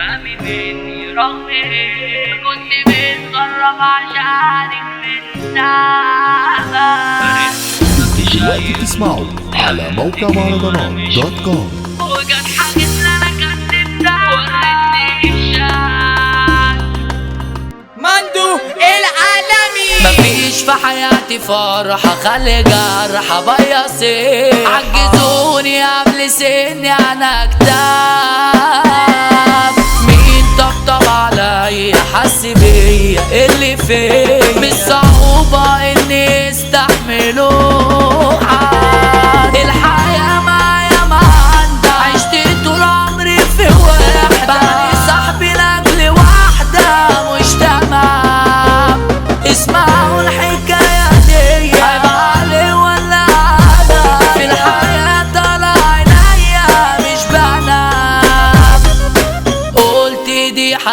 تفهمي مني رغم كنت متغرب عشانك من زمان دلوقتي بتسمعوا على موقع مهرجانات دوت كوم وجت العالمي مفيش في حياتي فرحة خلي جرحة بيصير عجزوني قبل سني أنا كتاب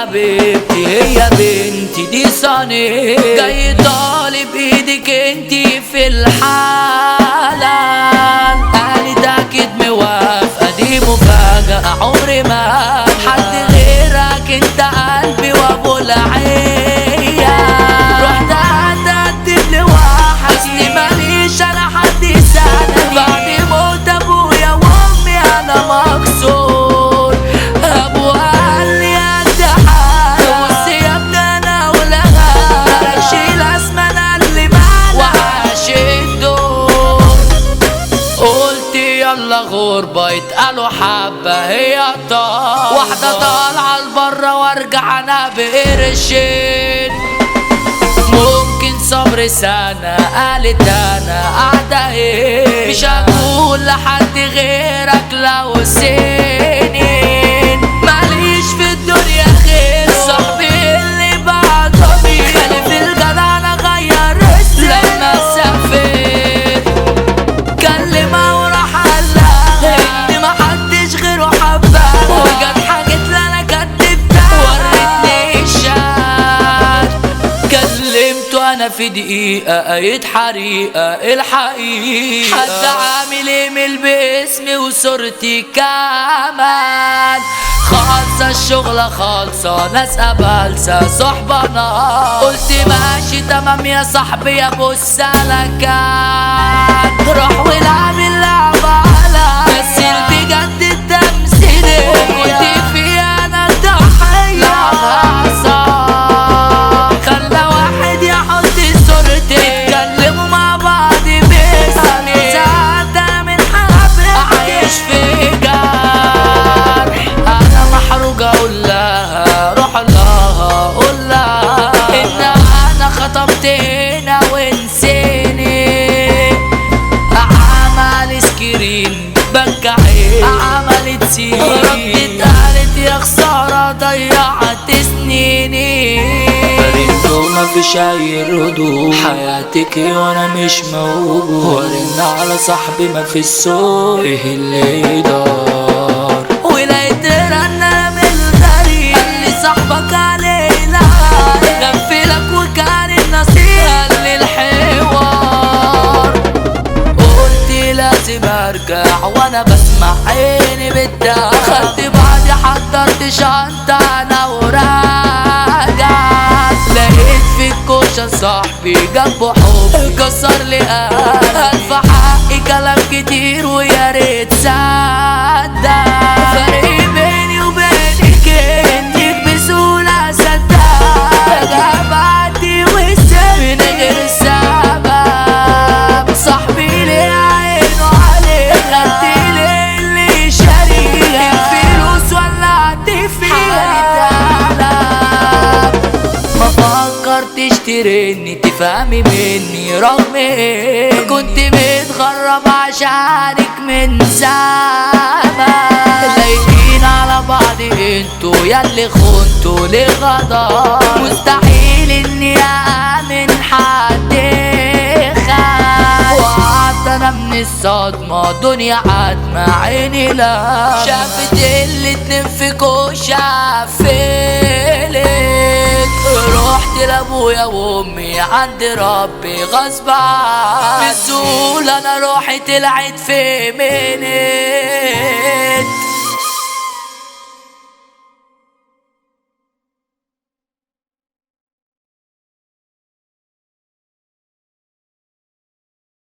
حبيبتي هي بنتي دي صني جاي طالب إيدك انتي في الحلال قالت أكيد موافقة دي مفاجأة عمري ما يلا غربة يتقالوا حبة هي طار واحدة طالعة لبرا وارجع أنا بقرشين ممكن صبر سنة قالت أنا قاعدة إيه مش هقول لحد غيرك لو سنين أنا في دقيقة حريقة الحقيقة حد عامل ايميل باسمي وصورتي كمان خالصة الشغلة خالصة ناس قبلسة صحبنا قلت ماشي تمام يا صاحبي يا أبو السلكات روح والعب عين عملت سين ردت قالت يا خسارة ضيعت سنيني. بريده ما فيش اي ردود حياتك وأنا مش موجود. ورن على صاحبي ما في السوق. إيه اللي يدار ارجع وأنا بسمع عيني بتدار خدت بعضي حضرت شنطة أنا وراجع لقيت في الكوشة صاحبي جنبه حب كسر لي قلب ألف حقي كلام كتير ويا ريت صدق. ترني تفهمي مني رغم اني كنت متغرب عشانك من زمان. لايقين على بعض أنتوا ياللي خنتوا لغدار مستحيل اني اامن حد خان وقعدت أنا من الصدمة دنيا عتمة عيني لا. شافت الاتنين في كوشة فيلت رحت لابويا وامي عند ربي غصب عني أنا روحي طلعت في منين